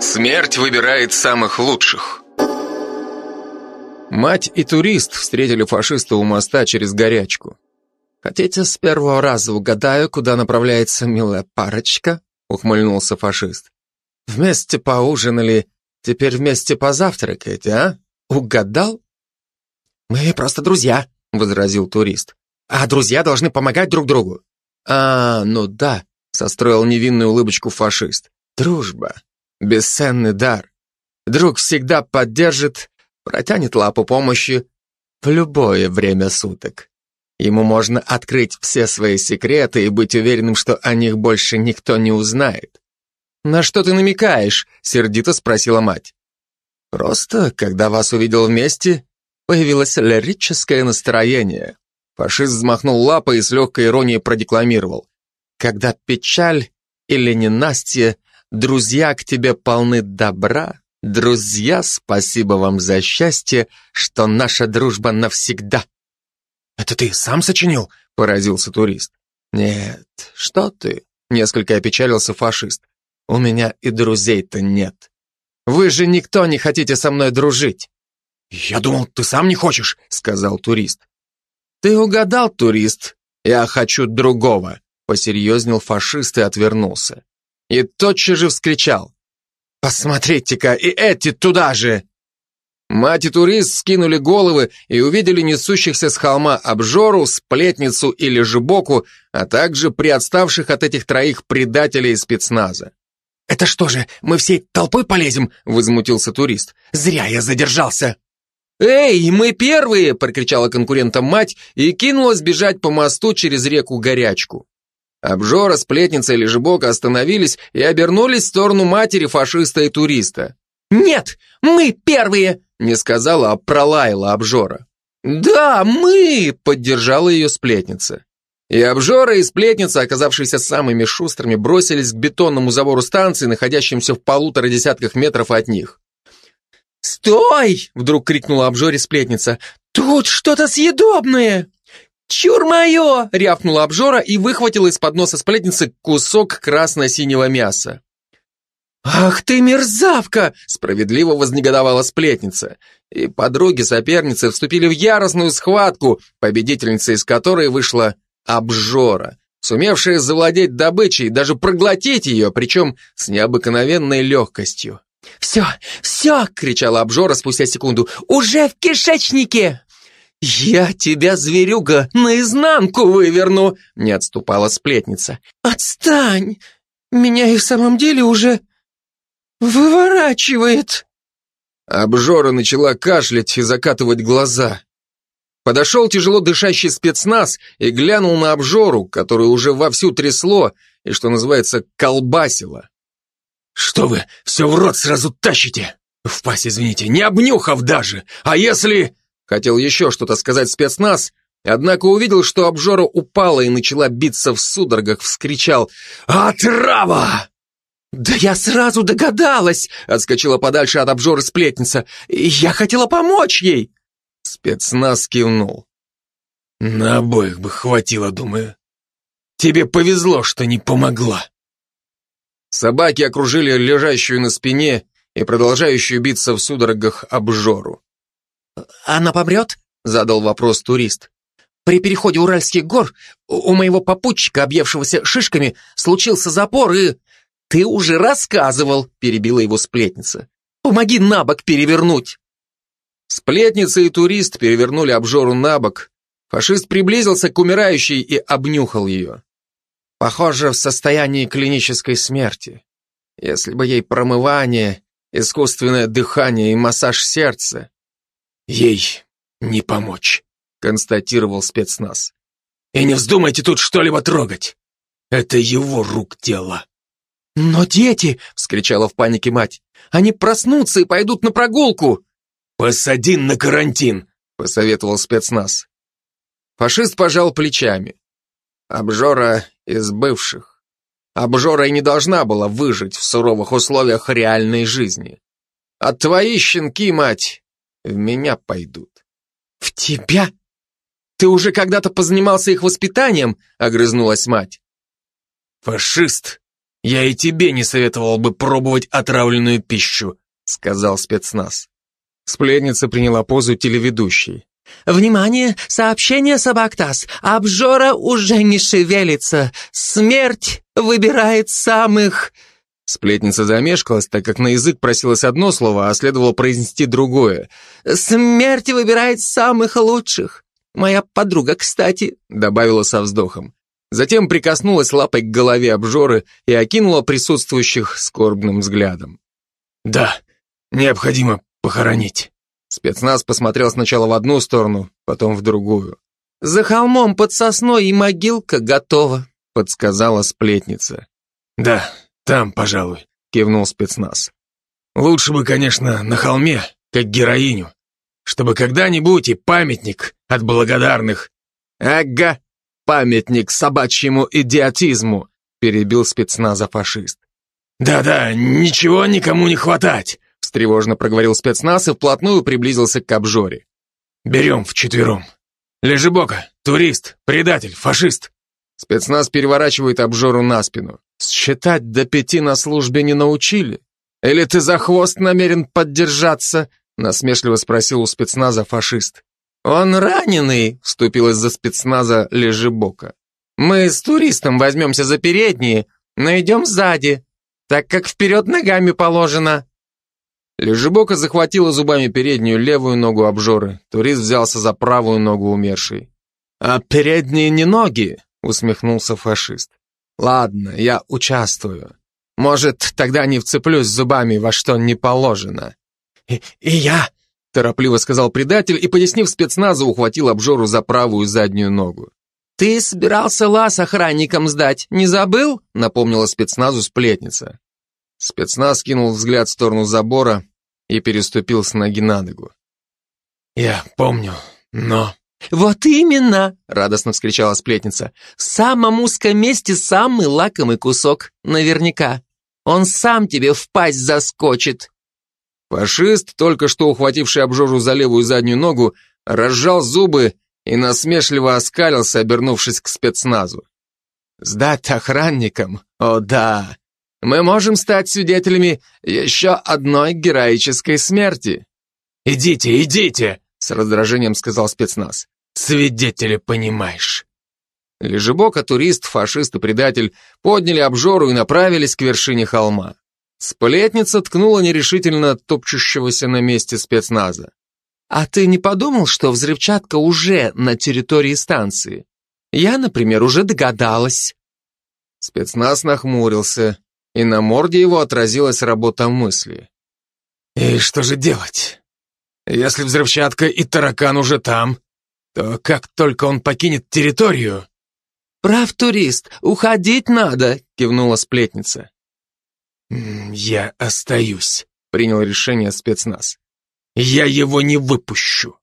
Смерть выбирает самых лучших. Мать и турист встретили фашиста у моста через горячку. «Хотите, с первого раза угадаю, куда направляется милая парочка?» — ухмыльнулся фашист. «Вместе поужинали, теперь вместе позавтракаете, а? Угадал?» «Мы просто друзья», — возразил турист. «А друзья должны помогать друг другу». «А, ну да», — состроил невинную улыбочку фашист. «Дружба. Бесценный дар. Друг всегда поддержит, протянет лапу помощи в любое время суток. Ему можно открыть все свои секреты и быть уверенным, что о них больше никто не узнает. «На что ты намекаешь?» — сердито спросила мать. «Просто, когда вас увидел вместе, появилось лирическое настроение». Фашист взмахнул лапой и с легкой иронией продекламировал. «Когда печаль или ненастье, друзья к тебе полны добра, Друзья, спасибо вам за счастье, что наша дружба навсегда. Это ты сам сочинил? Поразился турист. Нет, что ты? Несколько опечалился фашист. У меня и друзей-то нет. Вы же никто не хотите со мной дружить. Я думал, ты сам не хочешь, сказал турист. Ты угадал, турист. Я хочу другого, посерьезнел фашист и отвернулся. И тотчас же вскричал. «Посмотрите-ка, и эти туда же!» Мать и турист скинули головы и увидели несущихся с холма обжору, сплетницу или жебоку, а также приотставших от этих троих предателей спецназа. «Это что же, мы всей толпой полезем?» — возмутился турист. «Зря я задержался!» «Эй, мы первые!» — прокричала конкурентам мать и кинулась бежать по мосту через реку Горячку. Обжора, сплетница или жебока остановились и обернулись в сторону матери фашиста и туриста. «Нет, мы первые!» Не сказала, а пролаяла обжора. «Да, мы!» — поддержала ее сплетница. И обжора, и сплетница, оказавшиеся самыми шустрыми, бросились к бетонному забору станции, находящемуся в полутора десятках метров от них. «Стой!» — вдруг крикнула обжоре сплетница. «Тут что-то съедобное!» «Чур мое!» — рявкнула обжора и выхватила из-под носа сплетницы кусок красно-синего мяса. «Ах ты мерзавка!» — справедливо вознегодовала сплетница. И подруги-соперницы вступили в яростную схватку, победительницей из которой вышла обжора, сумевшая завладеть добычей, даже проглотить ее, причем с необыкновенной легкостью. «Все, все!» — кричала обжора спустя секунду. «Уже в кишечнике!» «Я тебя, зверюга, наизнанку выверну!» — не отступала сплетница. «Отстань! Меня и в самом деле уже выворачивает!» Обжора начала кашлять и закатывать глаза. Подошел тяжело дышащий спецназ и глянул на обжору, которую уже вовсю трясло и, что называется, колбасило. «Что вы, все в рот сразу тащите? В пасть, извините, не обнюхав даже! А если...» Хотел еще что-то сказать спецназ, однако увидел, что обжора упала и начала биться в судорогах, вскричал «Отрава!» «Да я сразу догадалась!» — отскочила подальше от обжоры сплетница. «Я хотела помочь ей!» Спецназ кивнул. «На обоих бы хватило, думаю. Тебе повезло, что не помогла». Собаки окружили лежащую на спине и продолжающую биться в судорогах обжору. «Она помрет?» — задал вопрос турист. «При переходе Уральских гор у моего попутчика, объевшегося шишками, случился запор и...» «Ты уже рассказывал», — перебила его сплетница. «Помоги на бок перевернуть». Сплетница и турист перевернули обжору на бок. Фашист приблизился к умирающей и обнюхал ее. Похоже, в состоянии клинической смерти. Если бы ей промывание, искусственное дыхание и массаж сердца, Ей не помочь, констатировал спецназ. И не вздумайте тут что-либо трогать. Это его рук дело. Но дети, вскричала в панике мать, они проснутся и пойдут на прогулку. Посади на карантин, посоветовал спецназ. Фашист пожал плечами. Обжора из бывших. Обжора и не должна была выжить в суровых условиях реальной жизни. А твои щенки, мать, в меня пойдут. В тебя? Ты уже когда-то позанимался их воспитанием? Огрызнулась мать. Фашист Я и тебе не советовал бы пробовать отравленную пищу, сказал спецназ. Сплетница приняла позу телеведущей. «Внимание! Сообщение Собактас! Обжора уже не шевелится! Смерть выбирает самых...» Сплетница замешкалась, так как на язык просилось одно слово, а следовало произнести другое. «Смерть выбирает самых лучших! Моя подруга, кстати», — добавила со вздохом. Затем прикоснулась лапой к голове обжоры и окинула присутствующих скорбным взглядом. «Да, необходимо похоронить». Спецназ посмотрел сначала в одну сторону, потом в другую. «За холмом под сосной и могилка готова», — подсказала сплетница. «Да, там, пожалуй», — кивнул спецназ. «Лучше бы, конечно, на холме, как героиню, чтобы когда-нибудь и памятник от благодарных». «Ага, памятник собачьему идиотизму», — перебил спецназа фашист. «Да-да, ничего никому не хватать», встревожно проговорил спецназ и вплотную приблизился к обжоре. «Берем вчетвером. Лежебока, турист, предатель, фашист». Спецназ переворачивает обжору на спину. «Считать до пяти на службе не научили? Или ты за хвост намерен поддержаться?» насмешливо спросил у спецназа фашист. «Он раненый», — вступилась за спецназа Лежебока. «Мы с туристом возьмемся за передние, но идем сзади, так как вперед ногами положено». Лежебока захватила зубами переднюю левую ногу обжоры. Турист взялся за правую ногу умершей. «А передние не ноги?» — усмехнулся фашист. «Ладно, я участвую. Может, тогда не вцеплюсь зубами во что не положено». «И, и я!» — торопливо сказал предатель и, пояснив спецназу, ухватил обжору за правую заднюю ногу. «Ты собирался лаз охранникам сдать, не забыл?» — напомнила спецназу сплетница. Спецназ кинул взгляд в сторону забора и переступил с ноги на ногу. «Я помню, но...» «Вот именно!» — радостно вскричала сплетница. «В самом узком месте самый лакомый кусок, наверняка. Он сам тебе в пасть заскочит». Фашист, только что ухвативший обжору за левую заднюю ногу, разжал зубы и насмешливо оскалился, обернувшись к спецназу. «Сдать охранникам? О да! мы можем стать свидетелями еще одной героической смерти. «Идите, идите!» — с раздражением сказал спецназ. «Свидетели, понимаешь». Лежебока, турист, фашист и предатель подняли обжору и направились к вершине холма. Сплетница ткнула нерешительно топчущегося на месте спецназа. «А ты не подумал, что взрывчатка уже на территории станции? Я, например, уже догадалась». Спецназ нахмурился и на морде его отразилась работа мысли. «И что же делать? Если взрывчатка и таракан уже там, то как только он покинет территорию...» «Прав, турист, уходить надо», — кивнула сплетница. «Я остаюсь», — принял решение спецназ. «Я его не выпущу».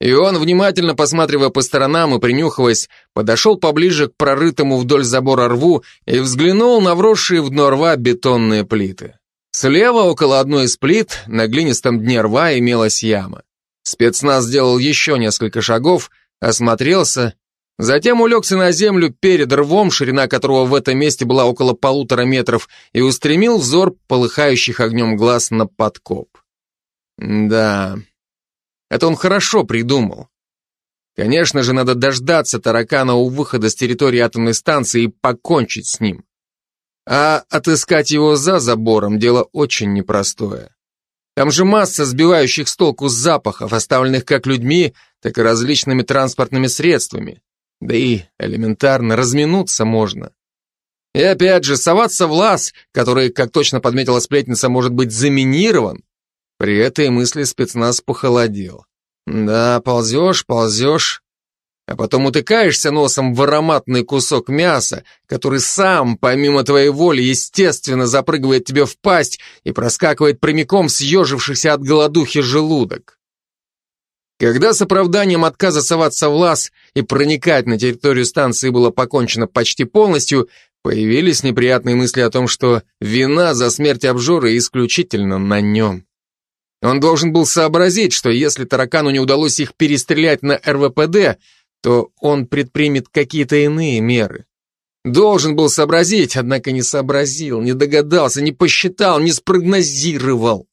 И он, внимательно посматривая по сторонам и принюхиваясь, подошел поближе к прорытому вдоль забора рву и взглянул на вросшие в дно рва бетонные плиты. Слева, около одной из плит, на глинистом дне рва имелась яма. Спецназ сделал еще несколько шагов, осмотрелся, затем улегся на землю перед рвом, ширина которого в этом месте была около полутора метров, и устремил взор полыхающих огнем глаз на подкоп. Да, это он хорошо придумал. Конечно же, надо дождаться таракана у выхода с территории атомной станции и покончить с ним. А отыскать его за забором – дело очень непростое. Там же масса сбивающих с толку запахов, оставленных как людьми, так и различными транспортными средствами. Да и элементарно разминуться можно. И опять же, соваться в лаз, который, как точно подметила сплетница, может быть заминирован, при этой мысли спецназ похолодел. Да, ползешь, ползешь, а потом утыкаешься носом в ароматный кусок мяса, который сам, помимо твоей воли, естественно запрыгивает тебе в пасть и проскакивает прямиком съежившийся от голодухи желудок. Когда с оправданием отказа соваться в лаз и проникать на территорию станции было покончено почти полностью, появились неприятные мысли о том, что вина за смерть обжоры исключительно на нем. Он должен был сообразить, что если таракану не удалось их перестрелять на РВПД, то он предпримет какие-то иные меры. Должен был сообразить, однако не сообразил, не догадался, не посчитал, не спрогнозировал.